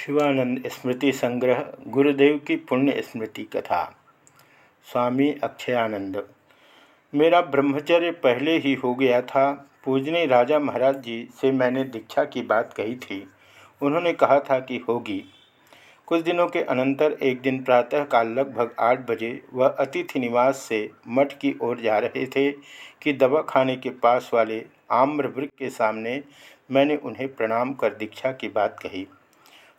शिवानंद स्मृति संग्रह, गुरुदेव की पुण्य स्मृति कथा। स्वामी अक्षयानंद। मेरा ब्रह्मचर्य पहले ही हो गया था। पूजनी राजा महाराज जी से मैंने दीक्षा की बात कही थी। उन्होंने कहा था कि होगी। कुछ दिनों के अनंतर एक दिन प्रातःकाल लगभग आठ बजे वह अतिथि निवास से मठ की ओर जा रहे थे कि दवा खाने के पास वाले आम्र वृक्ष के सामने मैंने उन्हें प्रणाम कर दीक्षा की बात कही।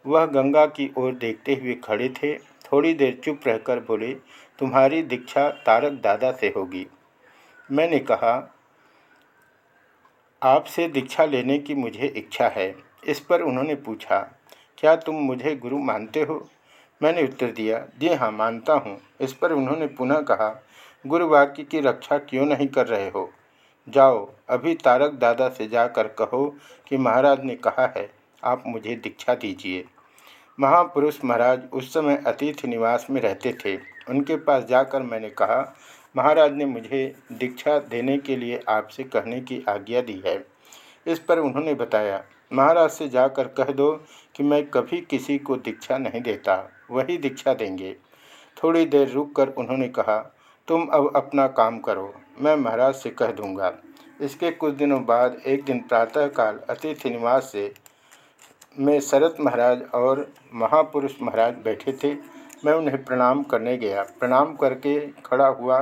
वह गंगा की ओर देखते हुए खड़े थे। थोड़ी देर चुप रहकर बोले, तुम्हारी दीक्षा तारक दादा से होगी। मैंने कहा, आपसे दीक्षा लेने की मुझे इच्छा है। इस पर उन्होंने पूछा, क्या तुम मुझे गुरु मानते हो? मैंने उत्तर दिया, जी हाँ मानता हूँ। इस पर उन्होंने पुनः कहा गुरु वाक्य की रक्षा क्यों नहीं कर रहे हो? जाओ, अभी तारक दादा से जाकर कहो कि महाराज ने कहा है आप मुझे दीक्षा दीजिए। महापुरुष महाराज उस समय अतिथि निवास में रहते थे। उनके पास जाकर मैंने कहा, महाराज ने मुझे दीक्षा देने के लिए आपसे कहने की आज्ञा दी है। इस पर उन्होंने बताया, महाराज से जाकर कह दो कि मैं कभी किसी को दीक्षा नहीं देता, वही दीक्षा देंगे। थोड़ी देर रुक कर उन्होंने कहा, तुम अब अपना काम करो, मैं महाराज से कह दूँगा। इसके कुछ दिनों बाद, एक दिन प्रातःकाल अतिथि निवास से में शरत महाराज और महापुरुष महाराज बैठे थे। मैं उन्हें प्रणाम करने गया। प्रणाम करके खड़ा हुआ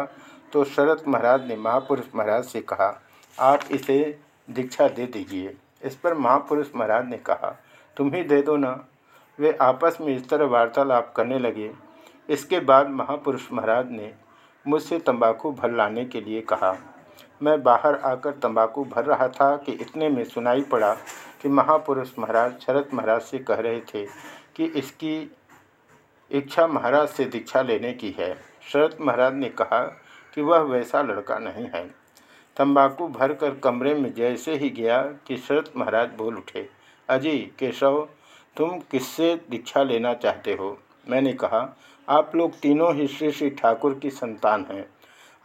तो शरत महाराज ने महापुरुष महाराज से कहा, आप इसे दीक्षा दे दीजिए। इस पर महापुरुष महाराज ने कहा, तुम ही दे दो ना। वे आपस में इस तरह वार्तालाप करने लगे। इसके बाद महापुरुष महाराज ने मुझसे तंबाकू भर लाने के लिए कहा, मैं बाहर आकर तंबाकू भर रहा था कि इतने में सुनाई पड़ा कि महापुरुष महाराज, शरद महाराज से कह रहे थे कि इसकी इच्छा महाराज से दीक्षा लेने की है। शरद महाराज ने कहा कि वह वैसा लड़का नहीं है। तंबाकू भरकर कमरे में जैसे ही गया कि शरद महाराज बोल उठे अजय केशव, तुम किससे दीक्षा लेना चाहते हो? मैंने कहा, आप लोग तीनों ही श्री श्री ठाकुर की संतान हैं।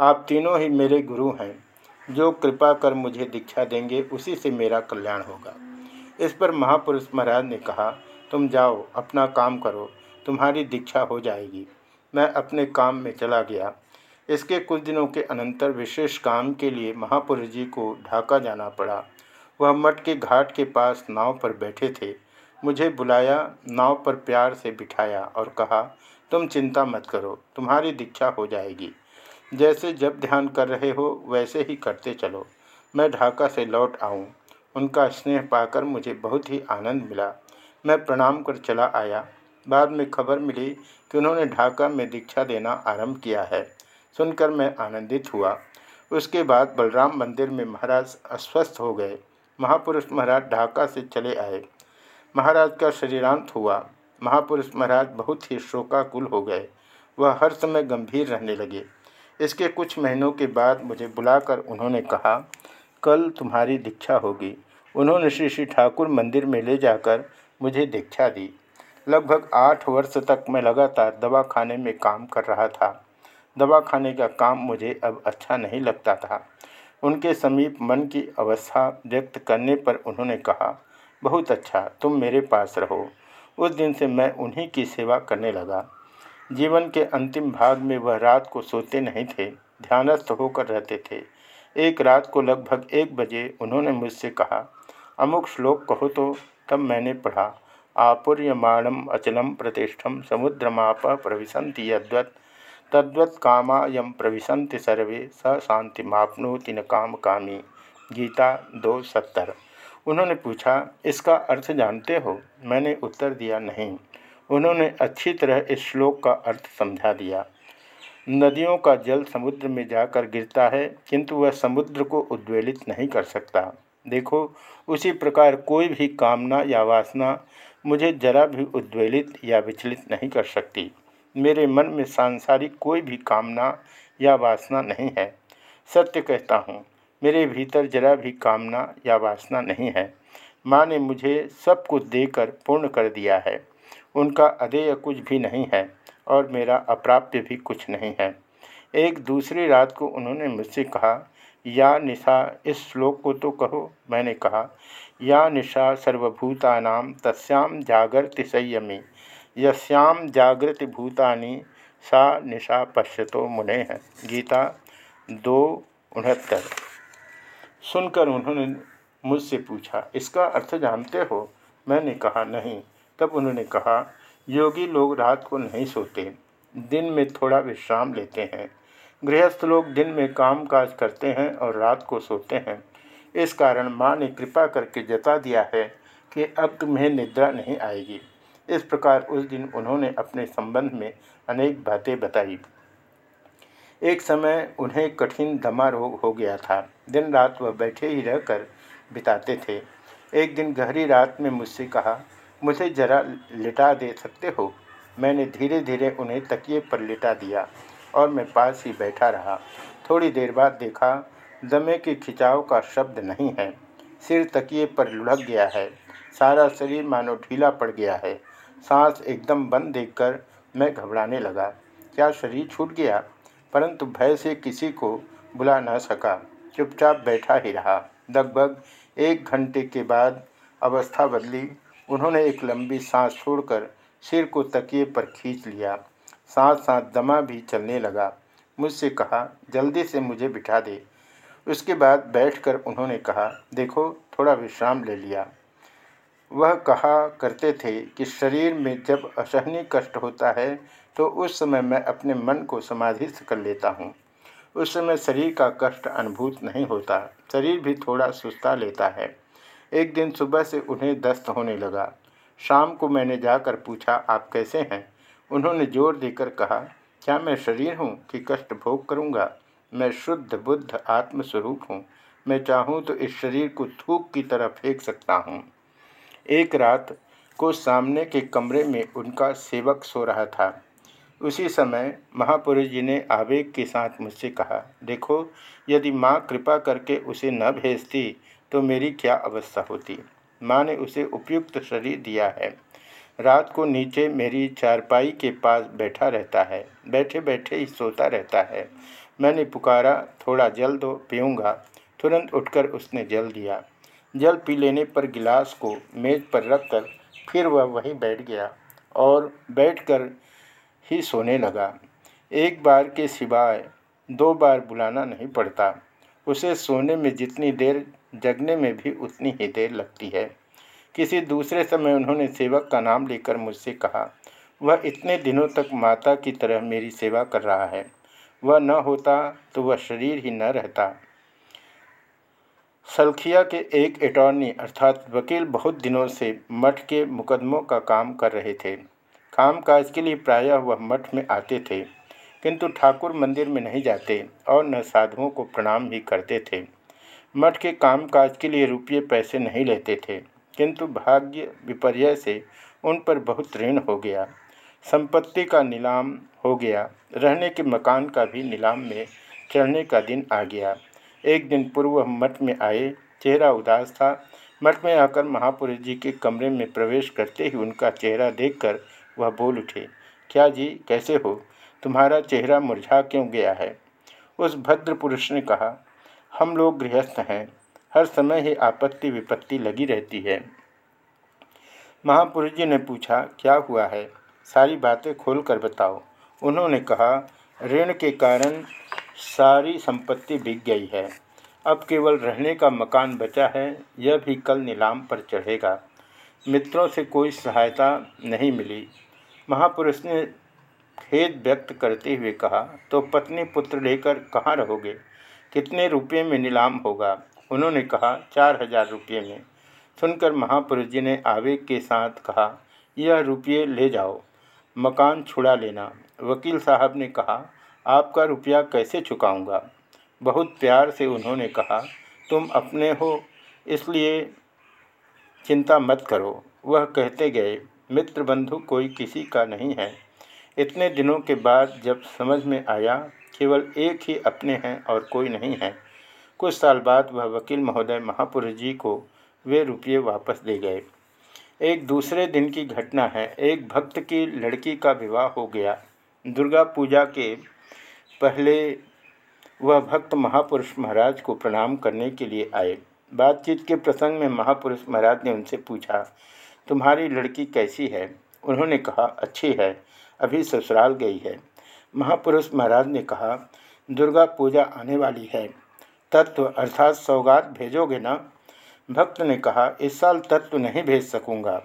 आप तीनों ही मेरे गुरु हैं। जो कृपा कर मुझे दीक्षा देंगे, उसी से मेरा कल्याण होगा। इस पर महापुरुष महाराज ने कहा, तुम जाओ, अपना काम करो, तुम्हारी दीक्षा हो जाएगी। मैं अपने काम में चला गया। इसके कुछ दिनों के अनंतर विशेष काम के लिए महापुरुष जी को ढाका जाना पड़ा। वह मठ के घाट के पास नाव पर बैठे थे। मुझे बुलाया, नाव पर प्यार से बिठाया और कहा, तुम चिंता मत करो, तुम्हारी दीक्षा हो जाएगी। जैसे जब ध्यान कर रहे हो, वैसे ही करते चलो। मैं ढाका से लौट आऊँ। उनका स्नेह पाकर मुझे बहुत ही आनंद मिला। मैं प्रणाम कर चला आया। बाद में खबर मिली कि उन्होंने ढाका में दीक्षा देना आरंभ किया है। सुनकर मैं आनंदित हुआ। उसके बाद बलराम मंदिर में महाराज अस्वस्थ हो गए। महापुरुष महाराज ढाका से चले आए। महाराज का शरीरांत हुआ। महापुरुष महाराज बहुत ही शोकाकुल हो गए। वह हर समय गंभीर रहने लगे। इसके कुछ महीनों के बाद मुझे बुलाकर उन्होंने कहा कल तुम्हारी दीक्षा होगी। उन्होंने श्री श्री ठाकुर मंदिर में ले जाकर मुझे दीक्षा दी। लगभग आठ वर्ष तक मैं लगातार दवा खाने में काम कर रहा था। दवा खाने का काम मुझे अब अच्छा नहीं लगता था। उनके समीप मन की अवस्था व्यक्त करने पर उन्होंने कहा, बहुत अच्छा तुम मेरे पास रहो। उस दिन से मैं उन्हीं की सेवा करने लगा। जीवन के अंतिम भाग में वह रात को सोते नहीं थे, ध्यानस्थ होकर रहते थे। एक रात को लगभग एक बजे उन्होंने मुझसे कहा, अमुक श्लोक कहो तो तब मैंने पढ़ा, आपूर्यमाणम अचलम प्रतिष्ठम समुद्रमाप प्रविशंति यद्वत, तद्वत कामायम प्रविशंति सर्वे, स शांति मापनोति न काम कामी। गीता दो सत्तर। उन्होंने पूछा, इसका अर्थ जानते हो? मैंने उत्तर दिया, नहीं। उन्होंने अच्छी तरह इस श्लोक का अर्थ समझा दिया। नदियों का जल समुद्र में जाकर गिरता है, किंतु वह समुद्र को उद्वेलित नहीं कर सकता। देखो, उसी प्रकार कोई भी कामना या वासना मुझे जरा भी उद्वेलित या विचलित नहीं कर सकती। मेरे मन में सांसारिक कोई भी कामना या वासना नहीं है। सत्य कहता हूँ, मेरे भीतर जरा भी कामना या वासना नहीं है। माँ ने मुझे सब कुछ देकर पूर्ण कर दिया है। उनका अधेय कुछ भी नहीं है। और मेरा अप्राप्य भी कुछ नहीं है। एक दूसरी रात को उन्होंने मुझसे कहा, या निशा, इस श्लोक को तो कहो। मैंने कहा, या निशा सर्वभूता तस्याम जागृति संयमी। यस्याम जागृति भूतानी, सा निशा पश्यतो मुने। है गीता दो उनहत्तर। सुनकर उन्होंने मुझसे पूछा, इसका अर्थ जानते हो? मैंने कहा, नहीं। तब उन्होंने कहा योगी लोग रात को नहीं सोते। दिन में थोड़ा विश्राम लेते हैं। गृहस्थ लोग दिन में काम काज करते हैं और रात को सोते हैं। इस कारण माँ ने कृपा करके जता दिया है कि अब तुम्हें निद्रा नहीं आएगी। इस प्रकार उस दिन उन्होंने अपने संबंध में अनेक बातें बताई। एक समय उन्हें कठिन दमा रोग हो गया था। दिन रात वह बैठे ही रहकर बिताते थे। एक दिन गहरी रात में मुझसे कहा मुझे जरा लिटा दे सकते हो? मैंने धीरे धीरे उन्हें तकिए पर लिटा दिया और मैं पास ही बैठा रहा। थोड़ी देर बाद देखा, दमे के खिंचाव का शब्द नहीं है। सिर तकिए पर लुढ़क गया है। सारा शरीर मानो ढीला पड़ गया है। सांस एकदम बंद देखकर मैं घबराने लगा। क्या शरीर छूट गया? परंतु भय से किसी को बुला न सका। चुपचाप बैठा ही रहा। लगभग एक घंटे के बाद अवस्था बदली। उन्होंने एक लंबी सांस छोड़कर सिर को तकिए पर खींच लिया। साथ साथ दमा भी चलने लगा। मुझसे कहा, जल्दी से मुझे बिठा दे। उसके बाद बैठकर उन्होंने कहा, देखो, थोड़ा विश्राम ले लिया। वह कहा करते थे कि शरीर में जब असहनीय कष्ट होता है तो उस समय मैं अपने मन को समाधिस्थ कर लेता हूँ। उस समय शरीर का कष्ट अनुभूत नहीं होता। शरीर भी थोड़ा सुस्ता लेता है। एक दिन सुबह से उन्हें दस्त होने लगा। शाम को मैंने जाकर पूछा, आप कैसे हैं? उन्होंने ज़ोर देकर कहा, क्या मैं शरीर हूँ कि कष्ट भोग करूँगा? मैं शुद्ध बुद्ध आत्मस्वरूप हूँ। मैं चाहूँ तो इस शरीर को थूक की तरह फेंक सकता हूँ। एक रात को सामने के कमरे में उनका सेवक सो रहा था। उसी समय महापुरुष जी ने आवेग के साथ मुझसे कहा, देखो, यदि माँ कृपा करके उसे न भेजती तो मेरी क्या अवस्था होती? माँ ने उसे उपयुक्त शरीर दिया है। रात को नीचे मेरी चारपाई के पास बैठा रहता है। बैठे बैठे ही सोता रहता है। मैंने पुकारा, थोड़ा जल दो, पीऊँगा। तुरंत उठकर उसने जल दिया। जल पी लेने पर गिलास को मेज़ पर रखकर फिर वह वहीं बैठ गया और बैठकर ही सोने लगा। एक बार के सिवाय दो बार बुलाना नहीं पड़ता। उसे सोने में जितनी देर, जगने में भी उतनी ही देर लगती है। किसी दूसरे समय उन्होंने सेवक का नाम लेकर मुझसे कहा, वह इतने दिनों तक माता की तरह मेरी सेवा कर रहा है। वह न होता तो वह शरीर ही न रहता। सलखिया के एक अटॉर्नी अर्थात वकील बहुत दिनों से मठ के मुकदमों का काम कर रहे थे। कामकाज के लिए प्रायः वह मठ में आते थे। किंतु ठाकुर मंदिर में नहीं जाते और न साधुओं को प्रणाम भी करते थे। मठ के कामकाज के लिए रुपये पैसे नहीं लेते थे, किंतु भाग्य विपर्य से उन पर बहुत ऋण हो गया। संपत्ति का नीलाम हो गया, रहने के मकान का भी नीलाम में चढ़ने का दिन आ गया। एक दिन पूर्व मठ में आए, चेहरा उदास था। मठ में आकर महापुरुष जी के कमरे में प्रवेश करते ही उनका चेहरा देखकर वह बोल उठे, क्या जी, कैसे हो? तुम्हारा चेहरा मुरझा क्यों गया है? उस भद्र पुरुष ने कहा, हम लोग गृहस्थ हैं। हर समय ही आपत्ति विपत्ति लगी रहती है। महापुरुष जी ने पूछा, क्या हुआ है? सारी बातें खोल कर बताओ। उन्होंने कहा, ऋण के कारण सारी संपत्ति बिक गई है। अब केवल रहने का मकान बचा है, यह भी कल नीलाम पर चढ़ेगा। मित्रों से कोई सहायता नहीं मिली। महापुरुष ने खेद व्यक्त करते हुए कहा तो पत्नी पुत्र लेकर कहाँ रहोगे? कितने रुपये में नीलाम होगा? उन्होंने कहा, चार हज़ार रुपये में। सुनकर महापुरुष जी ने आवेग के साथ कहा, यह रुपये ले जाओ, मकान छुड़ा लेना। वकील साहब ने कहा, आपका रुपया कैसे चुकाऊँगा? बहुत प्यार से उन्होंने कहा, तुम अपने हो, इसलिए चिंता मत करो। वह कहते गए, मित्र बंधु कोई किसी का नहीं है। इतने दिनों के बाद जब समझ में आया, केवल एक ही अपने हैं और कोई नहीं है। कुछ साल बाद वह वकील महोदय महापुरुष जी को वे रुपये वापस दे गए। एक दूसरे दिन की घटना है। एक भक्त की लड़की का विवाह हो गया। दुर्गा पूजा के पहले वह भक्त महापुरुष महाराज को प्रणाम करने के लिए आए। बातचीत के प्रसंग में महापुरुष महाराज ने उनसे पूछा, तुम्हारी लड़की कैसी है? उन्होंने कहा, अच्छी है। अभी ससुराल गई है। महापुरुष महाराज ने कहा, दुर्गा पूजा आने वाली है। तत्व अर्थात सौगात भेजोगे ना? भक्त ने कहा, इस साल तत्व नहीं भेज सकूँगा।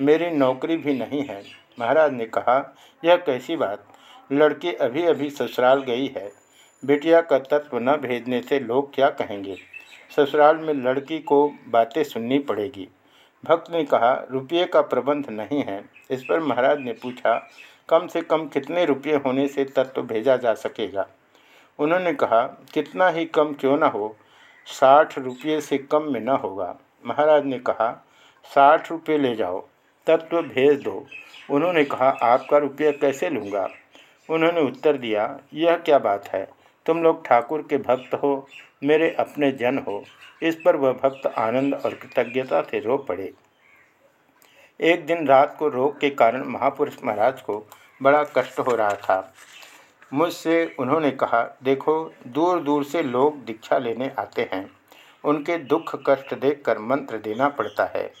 मेरी नौकरी भी नहीं है। महाराज ने कहा, यह कैसी बात? लड़की अभी अभी ससुराल गई है। बिटिया का तत्व न भेजने से लोग क्या कहेंगे? ससुराल में लड़की को बातें सुननी पड़ेगी। भक्त ने कहा, रुपये का प्रबंध नहीं है। इस पर महाराज ने पूछा कम से कम कितने रुपये होने से तत्व भेजा जा सकेगा। उन्होंने कहा, कितना ही कम क्यों न हो, साठ रुपये से कम में न होगा। महाराज ने कहा, साठ रुपये ले जाओ, तत्व भेज दो। उन्होंने कहा, आपका रुपया कैसे लूँगा? उन्होंने उत्तर दिया, यह क्या बात है? तुम लोग ठाकुर के भक्त हो, मेरे अपने जन हो। इस पर वह भक्त आनंद और कृतज्ञता से रो पड़े। एक दिन रात को रोग के कारण महापुरुष महाराज को बड़ा कष्ट हो रहा था। मुझसे उन्होंने कहा, देखो दूर दूर से लोग दीक्षा लेने आते हैं। उनके दुख कष्ट देखकर मंत्र देना पड़ता है।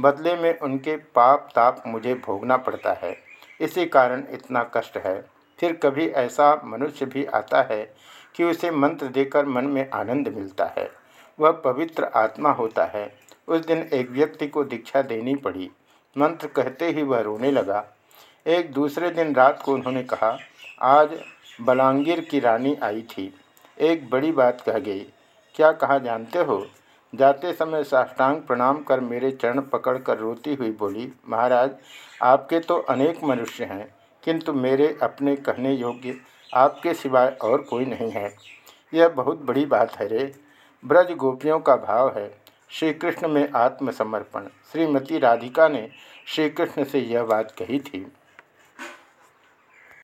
बदले में उनके पाप ताप मुझे भोगना पड़ता है। इसी कारण इतना कष्ट है। फिर कभी ऐसा मनुष्य भी आता है कि उसे मंत्र देकर मन में आनंद मिलता है। वह पवित्र आत्मा होता है। उस दिन एक व्यक्ति को दीक्षा देनी पड़ी। मंत्र कहते ही वह रोने लगा। एक दूसरे दिन रात को उन्होंने कहा, आज बलांगीर की रानी आई थी। एक बड़ी बात कह गई, क्या कहा जानते हो? जाते समय साष्टांग प्रणाम कर मेरे चरण पकड़कर रोती हुई बोली, महाराज, आपके तो अनेक मनुष्य हैं, किंतु मेरे अपने कहने योग्य आपके सिवाय और कोई नहीं है। यह बहुत बड़ी बात है रे। ब्रज गोपियों का भाव है। श्री कृष्ण में आत्मसमर्पण। श्रीमती राधिका ने श्री कृष्ण से यह बात कही थी।